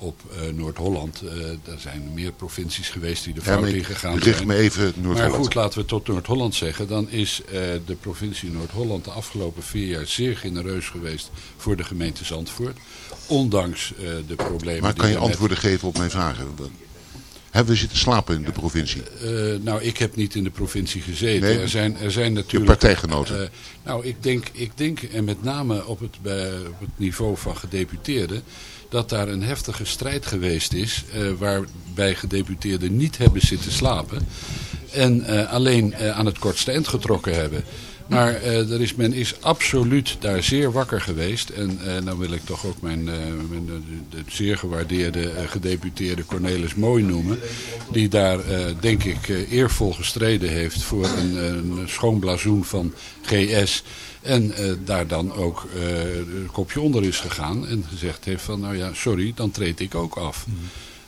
op eh, Noord-Holland. Eh, er zijn meer provincies geweest die de Ja, fout maar ik ingegaan richt zijn. me even Maar Noord-Holland. goed, laten we tot Noord-Holland zeggen. Dan is eh, de provincie Noord-Holland de afgelopen vier jaar zeer genereus geweest voor de gemeente Zandvoort. Ondanks de problemen Maar kan je met- antwoorden geven op mijn vragen? Hebben we zitten slapen in de provincie? Nou, ik heb niet in de provincie gezeten. Nee, er, zijn, er zijn je natuurlijk... partijgenoten. eh, nou, ik denk, ik denk, en met name op het, bij, op het niveau van gedeputeerden... dat daar een heftige strijd geweest is... eh, waarbij gedeputeerden niet hebben zitten slapen... en eh, alleen eh, aan het kortste eind getrokken hebben... Maar eh, is, men is absoluut daar zeer wakker geweest. En eh nou wil ik toch ook mijn, eh, mijn zeer gewaardeerde gedeputeerde Cornelis Mooi noemen. Die daar, denk ik, eervol gestreden heeft voor een, een schoon blazoen van GS. En daar dan ook een kopje onder is gegaan. En gezegd heeft van, nou ja, sorry, dan treed ik ook af.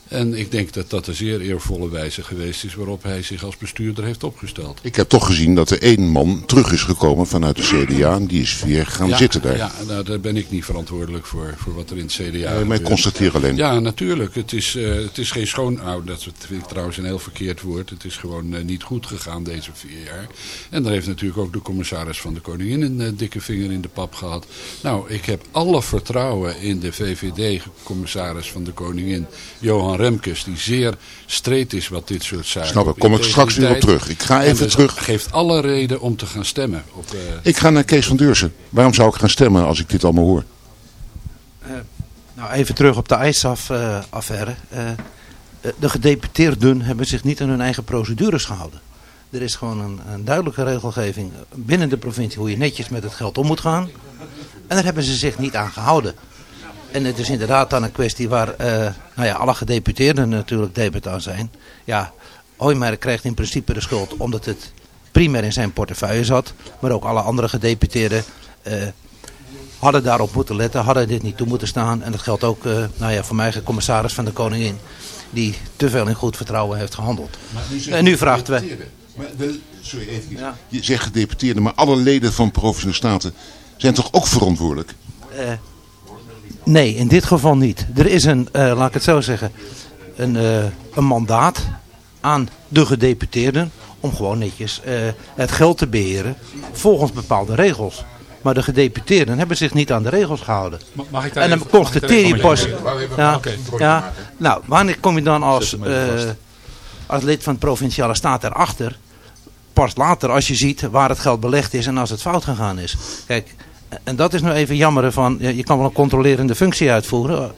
En ik denk dat dat een zeer eervolle wijze geweest is waarop hij zich als bestuurder heeft opgesteld. Ik heb toch gezien dat er één man terug is gekomen vanuit de CDA en die is weer gaan ja, zitten daar. Ja, nou, daar ben ik niet verantwoordelijk voor, voor wat er in het CDA Nee, maar ik gebeurt. constateer alleen. Ja, natuurlijk. Het is, eh, het is geen schoon... Nou, dat vind ik trouwens een heel verkeerd woord. Het is gewoon eh, niet goed gegaan deze vier jaar. En daar heeft natuurlijk ook de commissaris van de Koningin een eh, dikke vinger in de pap gehad. Nou, ik heb alle vertrouwen in de VVD-commissaris van de Koningin, Johan Remkes, die zeer streed is wat dit soort zaken. Snap ik. Kom ik straks weer op terug. Ik ga En even dus terug. geeft alle reden om te gaan stemmen. Op, eh, Ik ga naar Kees van Deursen. Waarom zou ik gaan stemmen als ik dit allemaal hoor? Nou, even terug op de ISAF-affaire. Eh, de gedeputeerden hebben zich niet aan hun eigen procedures gehouden. Er is gewoon een, een duidelijke regelgeving binnen de provincie hoe je netjes met het geld om moet gaan. En daar hebben ze zich niet aan gehouden. En het is inderdaad dan een kwestie waar eh, nou ja, alle gedeputeerden natuurlijk debet aan zijn. Ja, Hoijmeijer krijgt in principe de schuld omdat het primair in zijn portefeuille zat. Maar ook alle andere gedeputeerden eh, hadden daarop moeten letten, hadden dit niet toe moeten staan. En dat geldt ook eh, nou ja, voor mij, de commissaris van de Koningin, die te veel in goed vertrouwen heeft gehandeld. En nu vraagt. Maar de, sorry, even. Je zegt gedeputeerden, maar alle leden van Provinciale Staten zijn toch ook verantwoordelijk? Nee, in dit geval niet. Er is een, eh, laat ik het zo zeggen, een, eh, een mandaat aan de gedeputeerden om gewoon netjes eh, het geld te beheren volgens bepaalde regels. Maar de gedeputeerden hebben zich niet aan de regels gehouden. Ma- mag ik daar en dan even- mag ik constateer je daar pas... even- Ja, nou, wanneer kom je dan als, eh, als lid van de Provinciale Staat erachter? Pas later als je ziet waar het geld belegd is en als het fout gegaan is. Kijk, en dat is nou even jammer van... ja, Je kan wel een controlerende functie uitvoeren...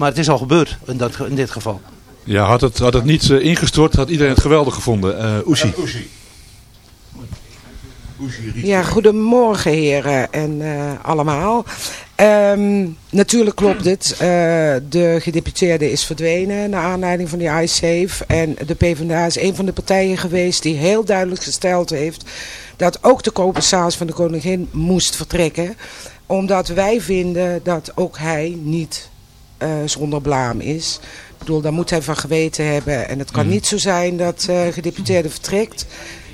Maar het is al gebeurd in, dat, in dit geval. Ja, had het, had het niet eh, ingestort, had iedereen het geweldig gevonden. Eh Oesie. Ja, goedemorgen heren en eh, allemaal. Ehm, natuurlijk klopt het. Eh, de gedeputeerde is verdwenen naar aanleiding van die iSafe. En de PvdA is een van de partijen geweest die heel duidelijk gesteld heeft... dat ook de commissaris van de koningin moest vertrekken. Omdat wij vinden dat ook hij niet eh, zonder blaam is. Ik bedoel, daar moet hij van geweten hebben. En het kan Mhm. niet zo zijn dat eh gedeputeerde vertrekt...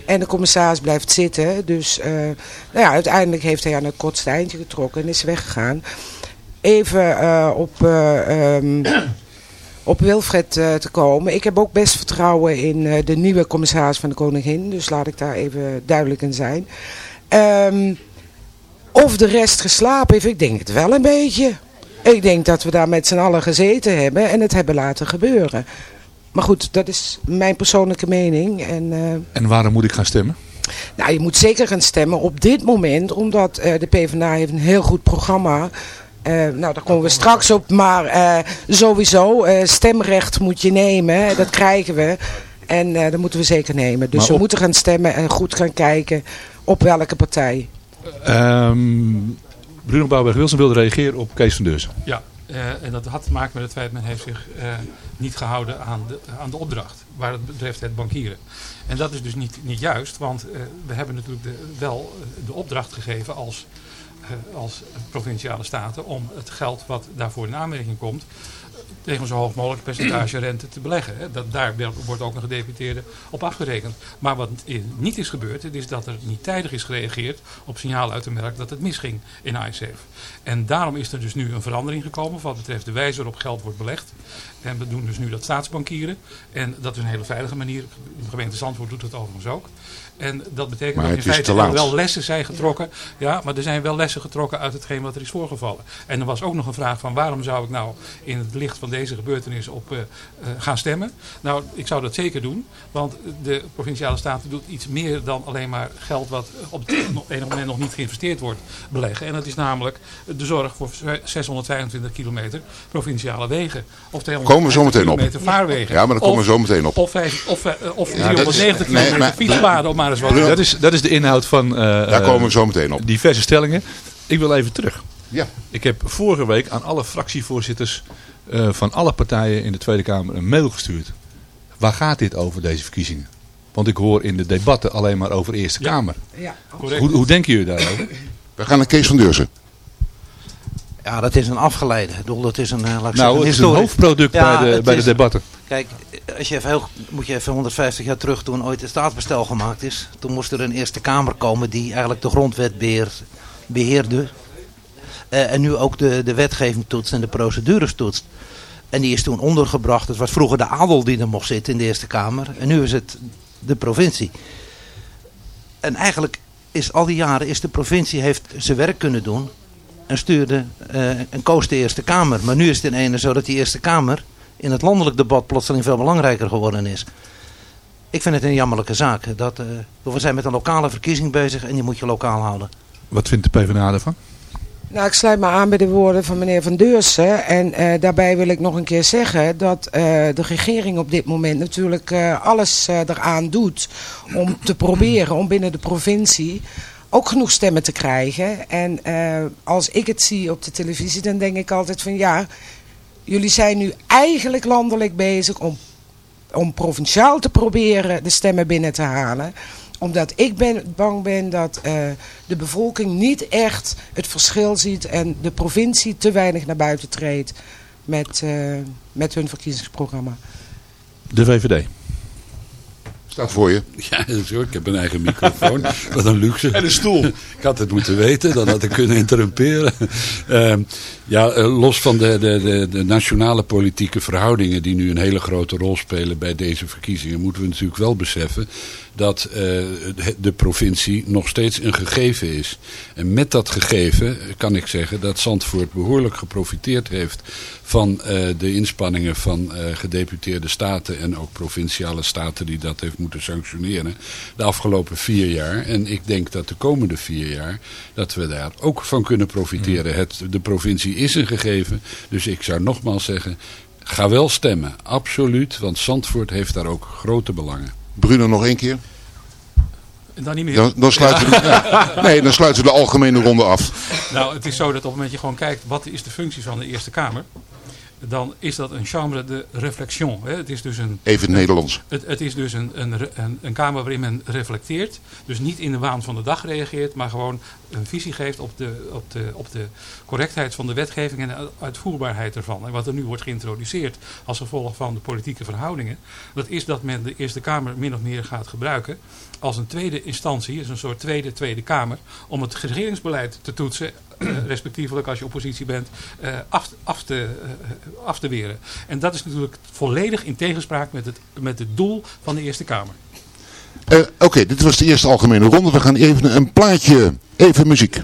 En de commissaris blijft zitten. Dus eh, nou ja, uiteindelijk heeft hij aan het kortste eindje getrokken en is weggegaan. Even op, eh, ehm, op Wilfred eh, te komen. Ik heb ook best vertrouwen in eh, de nieuwe commissaris van de Koningin. Dus laat ik daar even duidelijk in zijn. Ehm, of de rest geslapen heeft, ik denk het wel een beetje. Ik denk dat we daar met z'n allen gezeten hebben en het hebben laten gebeuren. Maar goed, dat is mijn persoonlijke mening. En, eh, En waarom moet ik gaan stemmen? nou, je moet zeker gaan stemmen op dit moment, omdat de PvdA heeft een heel goed programma. Eh, nou, daar komen we straks op, maar eh, sowieso, eh, stemrecht moet je nemen, dat krijgen we. En eh, dat moeten we zeker nemen. Dus we moeten gaan stemmen en goed gaan kijken op welke partij. Ehm, Bruno Bouwberg-Wilson wilde reageren op Kees van Deurzen. Ja, eh, en dat had te maken met het feit dat men heeft zich eh, niet gehouden aan de, aan de opdracht. Waar het betreft het bankieren. En dat is dus niet, niet juist, want eh, we hebben natuurlijk de, wel de opdracht gegeven als, als provinciale staten om het geld wat daarvoor in aanmerking komt eh, tegen zo hoog mogelijk percentage rente te beleggen. Dat, daar wordt ook een gedeputeerde op afgerekend. Maar wat niet is gebeurd, is dat er niet tijdig is gereageerd op signalen uit de merk dat het misging in ISAFE. En daarom is er dus nu een verandering gekomen wat betreft de wijze waarop geld wordt belegd. En we doen dus nu dat staatsbankieren. En dat is een hele veilige manier. De gemeente Zandvoort doet het overigens ook. En dat betekent Maar dat in feite te er wel lessen zijn getrokken. Ja, maar er zijn wel lessen getrokken uit hetgeen wat er is voorgevallen. En er was ook nog een vraag van waarom zou ik nou in het licht van deze gebeurtenis op eh, eh, gaan stemmen? Nou, ik zou dat zeker doen. Want de Provinciale Staten doet iets meer dan alleen maar geld wat op het enig moment nog niet geïnvesteerd wordt beleggen. En dat is namelijk de zorg voor 625 kilometer provinciale wegen. Of 250 Komen we zo meteen op. vaarwegen. Ja, maar daar komen we zo meteen op. Of, of, eh, of Ja, dat is- 390 nee, kilometer maar- fietspaden, om maar eens wat te Dat is, dat is de inhoud van... eh, Daar komen we zo meteen op. Diverse stellingen. Ik wil even terug. Ja. Ik heb vorige week aan alle fractievoorzitters eh, van alle partijen in de Tweede Kamer een mail gestuurd. Waar gaat dit over, deze verkiezingen? Want ik hoor in de debatten alleen maar over Eerste Kamer. Ja, Hoe, hoe denken jullie daarover? We gaan naar Kees van Deurzen. Ja, dat is een afgeleide. Ik bedoel, dat is een, eh, Nou, zeggen, het is een hoofdproduct bij de- bij de debatten. Kijk, als je even heel, moet je even 150 jaar terug toen ooit het staatsbestel gemaakt is. Toen moest er een Eerste Kamer komen die eigenlijk de grondwet beheer, beheerde. Eh, en nu ook de, de wetgeving toetst en de procedures toetst. En die is toen ondergebracht. Het was vroeger de adel die er mocht zitten in de Eerste Kamer. En nu is het de provincie. En eigenlijk is al die jaren is de provincie heeft zijn werk kunnen doen. En stuurde eh, en koos de Eerste Kamer. Maar nu is het in ene zo dat die Eerste Kamer in het landelijk debat plotseling veel belangrijker geworden is. Ik vind het een jammerlijke zaak. Dat, eh, we zijn met een lokale verkiezing bezig en die moet je lokaal houden. Wat vindt de PvdA ervan? Nou, ik sluit me aan bij de woorden van meneer Van Deursen. En eh, daarbij wil ik nog een keer zeggen dat eh, de regering op dit moment natuurlijk eh, alles eraan doet om te proberen om binnen de provincie ook genoeg stemmen te krijgen. En eh, als ik het zie op de televisie, dan denk ik altijd van ja, jullie zijn nu eigenlijk landelijk bezig om, om provinciaal te proberen de stemmen binnen te halen omdat ik ben, bang ben dat eh, de bevolking niet echt het verschil ziet en de provincie te weinig naar buiten treedt met, eh, met hun verkiezingsprogramma. De VVD. Staat voor je. Ja, zo, ik heb een eigen microfoon. Wat een luxe. En een stoel. Ik had het moeten weten, dan had ik kunnen interrumperen. Ehm, ja, eh, los van de, de, de, de nationale politieke verhoudingen die nu een hele grote rol spelen bij deze verkiezingen, moeten we natuurlijk wel beseffen dat eh, de- provincie nog steeds een gegeven is. En met dat gegeven kan ik zeggen dat Zandvoort behoorlijk geprofiteerd heeft van eh, de inspanningen van eh, gedeputeerde staten en ook provinciale staten die dat heeft moeten sanctioneren de afgelopen vier jaar. En ik denk dat de komende vier jaar dat we daar ook van kunnen profiteren. Het, de provincie is een gegeven, dus ik zou nogmaals zeggen, ga wel stemmen, absoluut, want Zandvoort heeft daar ook grote belangen. Bruno nog één keer. Dan niet meer. Dan, dan, sluiten we, ja. nee, dan sluiten we de algemene ronde af. Nou, het is zo dat op het moment je gewoon kijkt wat is de functie van de Eerste Kamer, dan is dat een chambre de réflexion. Hè. Het is dus een, Even het Nederlands. Het, het is dus een, een, een, een kamer waarin men reflecteert. Dus niet in de waan van de dag reageert, maar gewoon een visie geeft op de, op de, op de correctheid van de wetgeving en de uitvoerbaarheid ervan. En wat er nu wordt geïntroduceerd als gevolg van de politieke verhoudingen, dat is dat men de Eerste Kamer min of meer gaat gebruiken als een tweede instantie, dus een soort tweede Tweede Kamer, om het regeringsbeleid te toetsen, respectievelijk als je oppositie bent, eh, af, af, te, eh, af te weren. En dat is natuurlijk volledig in tegenspraak met het, met het doel van de Eerste Kamer. Eh, Oké, dit was de eerste algemene ronde. We gaan even een plaatje, even muziek.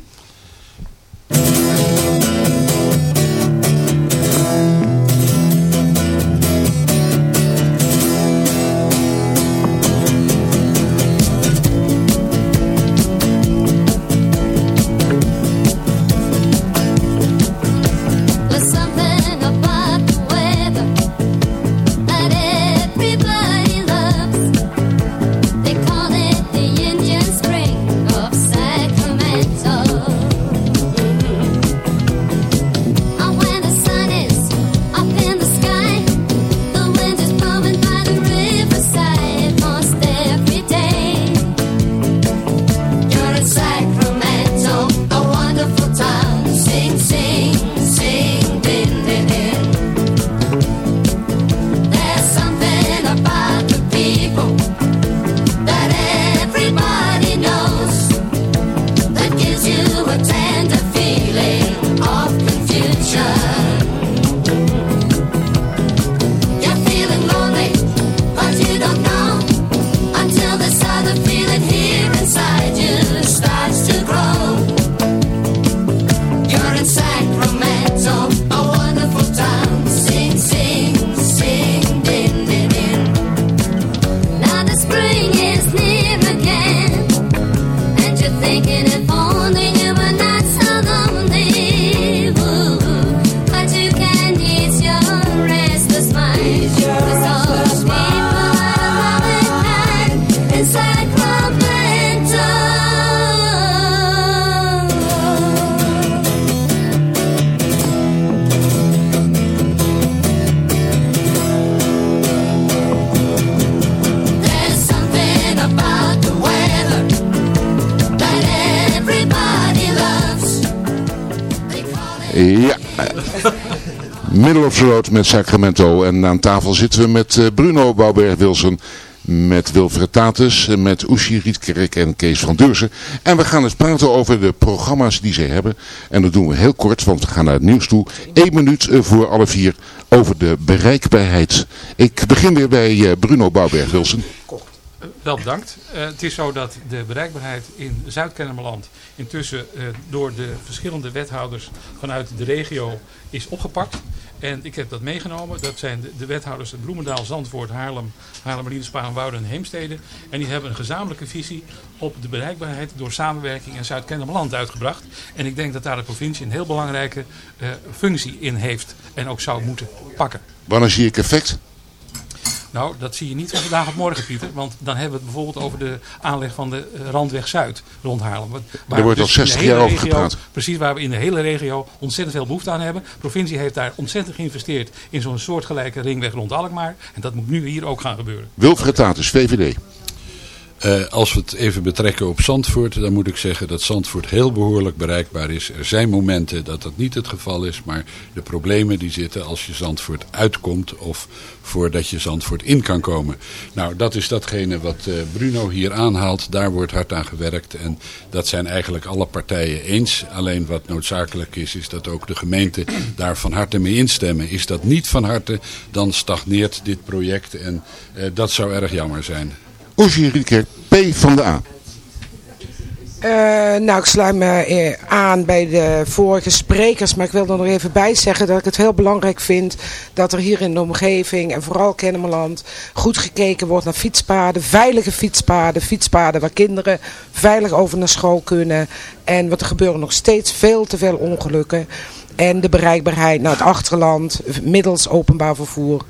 Middle of the road met Sacramento. En aan tafel zitten we met eh, Bruno Bouwberg-Wilson. Met Wilfred Tatus, met Oeshi Rietkerk en Kees van Deursen. En we gaan eens praten over de programma's die zij hebben. En dat doen we heel kort, want we gaan naar het nieuws toe. Eén minuut eh, voor alle vier over de bereikbaarheid. Ik begin weer bij eh, Bruno Bouwberg-Wilson. Wel bedankt. Het is zo dat de bereikbaarheid in Zuid-Kennemerland intussen door de verschillende wethouders vanuit de regio is opgepakt. En ik heb dat meegenomen. Dat zijn de, de wethouders Bloemendaal, Zandvoort, Haarlem, Haarlemmerlieden, Sparenwouden en Heemstede. En die hebben een gezamenlijke visie op de bereikbaarheid door samenwerking in Zuid-Kennemerland uitgebracht. En ik denk dat daar de provincie een heel belangrijke eh, functie in heeft en ook zou moeten pakken. Wanneer zie ik effect? Nou, dat zie je niet van vandaag op morgen, Pieter. Want dan hebben we het bijvoorbeeld over de aanleg van de Randweg Zuid rond Haarlem. Waar Daar we wordt al dus in de 60 hele jaar over regio- gepraat. Precies, waar we in de hele regio ontzettend veel behoefte aan hebben. De provincie heeft daar ontzettend geïnvesteerd in zo'n soortgelijke ringweg rond Alkmaar. En dat moet nu hier ook gaan gebeuren. Wilfred Tatus, VVD. Eh, als we het even betrekken op Zandvoort, dan moet ik zeggen dat Zandvoort heel behoorlijk bereikbaar is. Er zijn momenten dat dat niet het geval is, maar de problemen die zitten als je Zandvoort uitkomt of voordat je Zandvoort in kan komen. Nou, dat is datgene wat eh, Bruno hier aanhaalt. Daar wordt hard aan gewerkt en dat zijn eigenlijk alle partijen eens. Alleen wat noodzakelijk is, is dat ook de gemeente daar van harte mee instemmen. Is dat niet van harte, dan stagneert dit project en eh, dat zou erg jammer zijn. Oeshi Rietkerk, P van de A. Eh, nou, ik sluit me eh, aan bij de vorige sprekers, maar ik wil er nog even bij zeggen dat ik het heel belangrijk vind dat er hier in de omgeving en vooral Kennemerland goed gekeken wordt naar fietspaden, veilige fietspaden, fietspaden waar kinderen veilig over naar school kunnen. En wat er gebeuren nog steeds veel te veel ongelukken. En de bereikbaarheid naar het achterland, middels openbaar vervoer,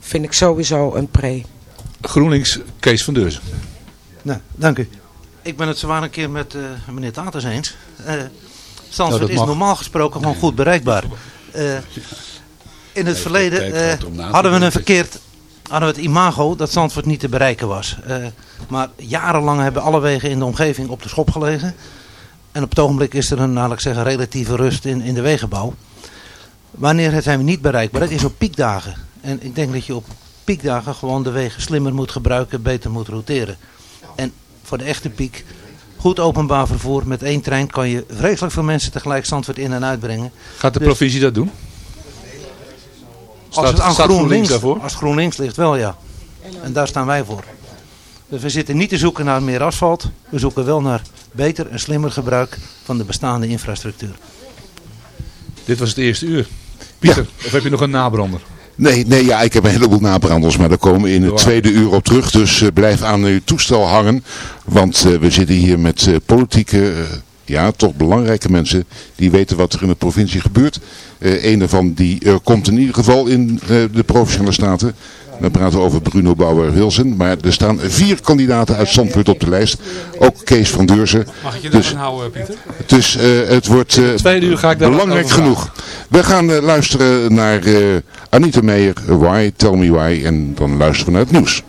vind ik sowieso een pre. GroenLinks, Kees van Deurzen. Nou, dank u. Ik ben het zwaar een keer met eh, meneer Taters eens. Nou, Zandvoort dat is mag. normaal gesproken gewoon goed bereikbaar. Eh, in het verleden eh, hadden we een verkeerd hadden we het imago dat Zandvoort niet te bereiken was. Eh, maar jarenlang hebben alle wegen in de omgeving op de schop gelegen. En op het ogenblik is er een, nou, laat ik zeggen, relatieve rust in, in de wegenbouw. Wanneer zijn we niet bereikbaar? Dat is op piekdagen. En ik denk dat je op piekdagen gewoon de wegen slimmer moet gebruiken, beter moet roteren. En voor de echte piek, goed openbaar vervoer. Met één trein kan je vreselijk veel mensen tegelijk Zandvoort in en uitbrengen. Gaat de Dus- provincie dat doen? Als het aan staat GroenLinks, daarvoor? als GroenLinks ligt wel, ja. En daar staan wij voor. Dus we zitten niet te zoeken naar meer asfalt. We zoeken wel naar beter en slimmer gebruik van de bestaande infrastructuur. Dit was het eerste uur. Pieter, of heb je nog een nabrander? Nee, nee, ja, ik heb een heleboel nabranders, maar daar komen we in het tweede uur op terug. Dus eh, blijf aan uw toestel hangen, want eh, we zitten hier met eh, politieke, ja, toch belangrijke mensen die weten wat er in de provincie gebeurt. Eh een daarvan die eh, komt in ieder geval in eh, de Provinciale Staten. Dan praten we over Bruno Bauer-Wilson. Maar er staan vier kandidaten uit Zandvoort op de lijst. Ook Kees van Deurzen. Mag ik je Dus- houden, Pieter? dus eh, het wordt eh, uur ga ik daar belangrijk genoeg. We gaan eh, luisteren naar eh, Anita Meijer, Why, Tell Me Why. En dan luisteren we naar het nieuws.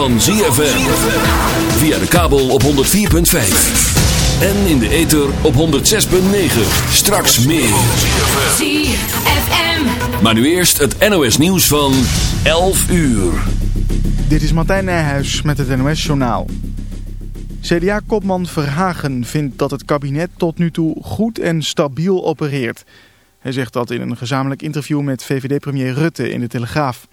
Van ZFM. Via de kabel op 104.5. En in de ether op 106.9. Straks meer. ZFM. Maar nu eerst het NOS nieuws van 11 uur. Dit is Martijn Nijhuis met het NOS Journaal. CDA-kopman Verhagen vindt dat het kabinet tot nu toe goed en stabiel opereert. Hij zegt dat in een gezamenlijk interview met VVD-premier Rutte in de Telegraaf.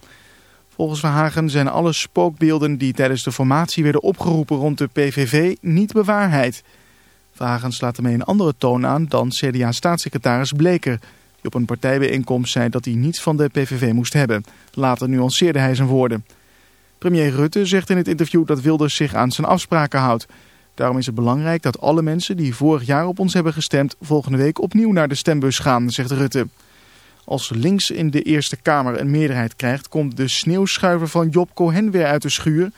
Volgens Verhagen zijn alle spookbeelden die tijdens de formatie werden opgeroepen rond de PVV niet bewaarheid. Verhagen slaat ermee een andere toon aan dan CDA-staatssecretaris Bleker... die op een partijbijeenkomst zei dat hij niets van de PVV moest hebben. Later nuanceerde hij zijn woorden. Premier Rutte zegt in het interview dat Wilders zich aan zijn afspraken houdt. Daarom is het belangrijk dat alle mensen die vorig jaar op ons hebben gestemd... volgende week opnieuw naar de stembus gaan, zegt Rutte. Als links in de Eerste Kamer een meerderheid krijgt... komt de sneeuwschuiver van Job Cohen weer uit de schuur...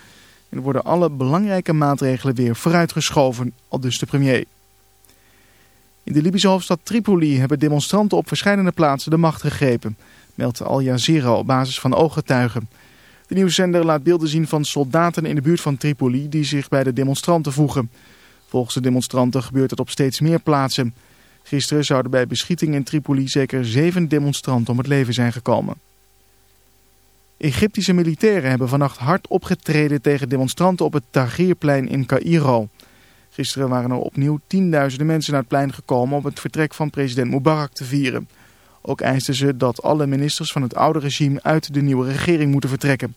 en worden alle belangrijke maatregelen weer vooruitgeschoven, al dus de premier. In de Libische hoofdstad Tripoli hebben demonstranten op verschillende plaatsen de macht gegrepen... meldt Al Jazeera op basis van ooggetuigen... De nieuwszender laat beelden zien van soldaten in de buurt van Tripoli die zich bij de demonstranten voegen. Volgens de demonstranten gebeurt het op steeds meer plaatsen. Gisteren zouden bij beschieting in Tripoli zeker zeven demonstranten om het leven zijn gekomen. Egyptische militairen hebben vannacht hard opgetreden tegen demonstranten op het Tahrirplein in Cairo. Gisteren waren er opnieuw tienduizenden mensen naar het plein gekomen om het vertrek van president Mubarak te vieren. Ook eisten ze dat alle ministers van het oude regime uit de nieuwe regering moeten vertrekken.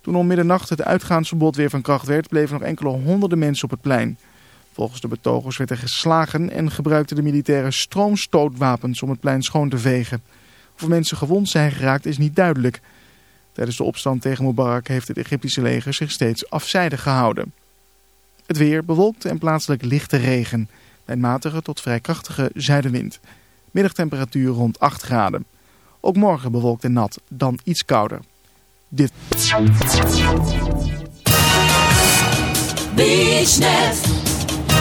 Toen om middernacht het uitgaansverbod weer van kracht werd, bleven nog enkele honderden mensen op het plein. Volgens de betogers werd er geslagen en gebruikten de militairen stroomstootwapens om het plein schoon te vegen. Of mensen gewond zijn geraakt is niet duidelijk. Tijdens de opstand tegen Mubarak heeft het Egyptische leger zich steeds afzijdig gehouden. Het weer bewolkt en plaatselijk lichte regen. Bij matige tot vrij krachtige zuidenwind. Middagtemperatuur rond 8 graden. Ook morgen bewolkt en nat, dan iets kouder. Dit.